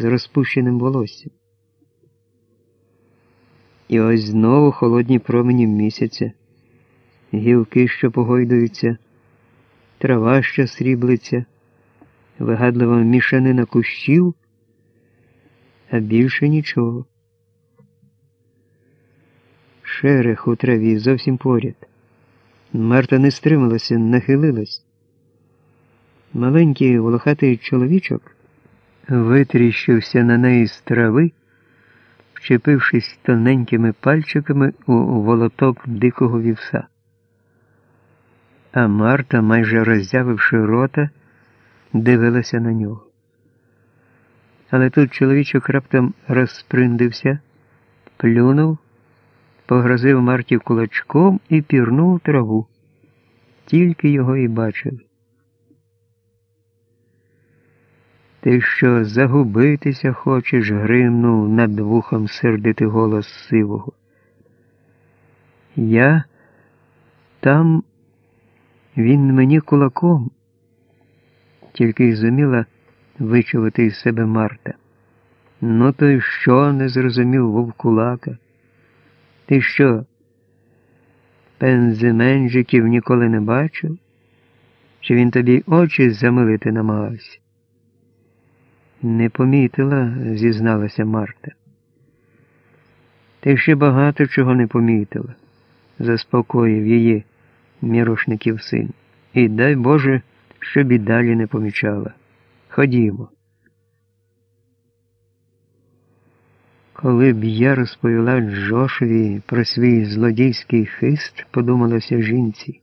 з розпущеним волоссям. І ось знову холодні промені місяця, гілки, що погойдуються, трава, що сріблиться, вигадлива мішанина кущів, а більше нічого. Шерех у траві зовсім поряд. Марта не стрималася, нахилилась. Маленький волохатий чоловічок витріщився на неї з трави, вчепившись тоненькими пальчиками у волоток дикого вівса. А Марта, майже роззявивши рота, дивилася на нього. Але тут чоловічок раптом розприндився, плюнув, погрозив Марті кулачком і пірнув траву. Тільки його і бачили. Ти що загубитися хочеш? гримнув над вухом сердитий голос сивого. Я там він мені кулаком, тільки й зуміла вичувати із себе Марта. Ну, то й що не зрозумів вовкулака? Ти що? Пензименжиків ніколи не бачив? Чи він тобі очі замилити намагався? Не помітила, зізналася Марта. Ти ще багато чого не помітила, заспокоїв її мірошників син. І дай Боже, щоб і далі не помічала. Ходімо. Коли б я розповіла Джошові про свій злодійський хист, подумалося жінці,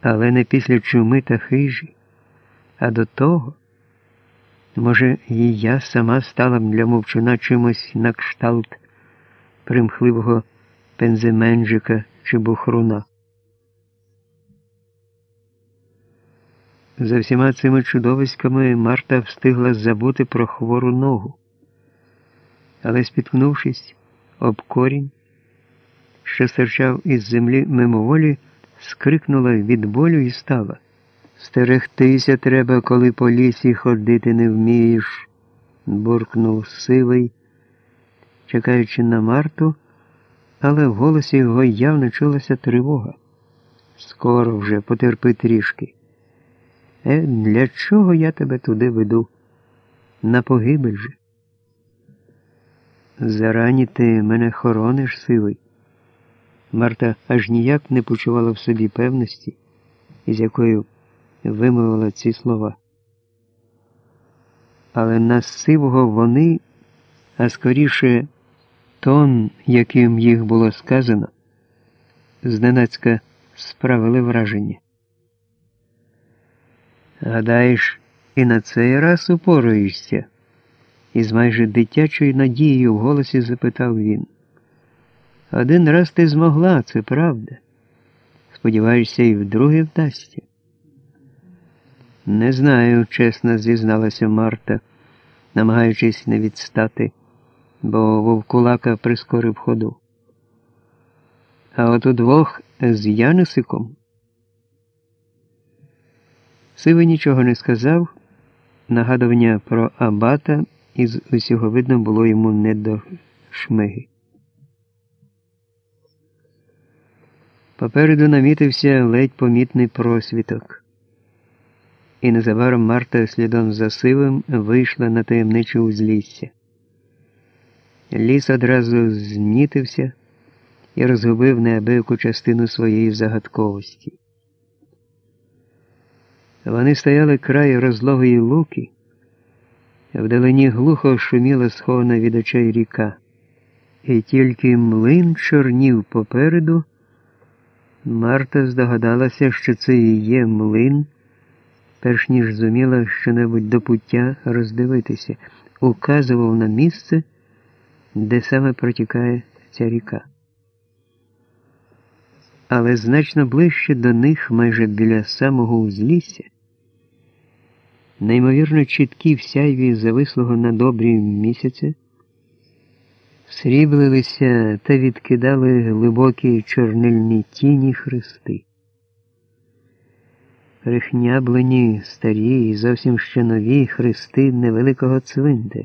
але не після чуми та хижі, а до того. Може, і я сама стала б для мовчуна чимось на кшталт примхливого пенземенджика чи бухруна. За всіма цими чудовиськами Марта встигла забути про хвору ногу, але, спіткнувшись об корінь, що серчав із землі мимоволі, скрикнула від болю і стала. Стерегтися треба, коли по лісі ходити не вмієш, буркнув сивий, чекаючи на Марту, але в голосі його явно чулася тривога. Скоро вже потерпи трішки. Е, для чого я тебе туди веду? На погибель же. Зарані ти мене хорониш, сивий. Марта аж ніяк не почувала в собі певності, із якою вимовила ці слова. Але на сивого вони, а скоріше тон, яким їх було сказано, зненацька справили враження. Гадаєш, і на цей раз упораєшся? Із майже дитячою надією в голосі запитав він. Один раз ти змогла, це правда. Сподіваєшся, і вдруге вдасться. Не знаю, чесно зізналася Марта, намагаючись не відстати, бо вовкулака прискорив ходу. А от удвох з Янисиком. Сивий нічого не сказав, нагадування про Абата із усього видно було йому не до шмиги. Попереду намітився ледь помітний просвіток і незабаром Марта слідом за сивим вийшла на таємниче узлісся. Ліс одразу знітився і розгубив неабияку частину своєї загадковості. Вони стояли край розлогої луки, вдалині глухо шуміла схована від очей ріка, і тільки млин чорнів попереду. Марта здогадалася, що це і є млин перш ніж зуміла щонебудь до пуття роздивитися, указував на місце, де саме протікає ця ріка. Але значно ближче до них, майже біля самого узлісся, неймовірно чіткі в сяйві завислого на добрі місяця, сріблилися та відкидали глибокі чорнильні тіні хрести. Прихняблені старі і зовсім ще нові хрести невеликого цвинтаря.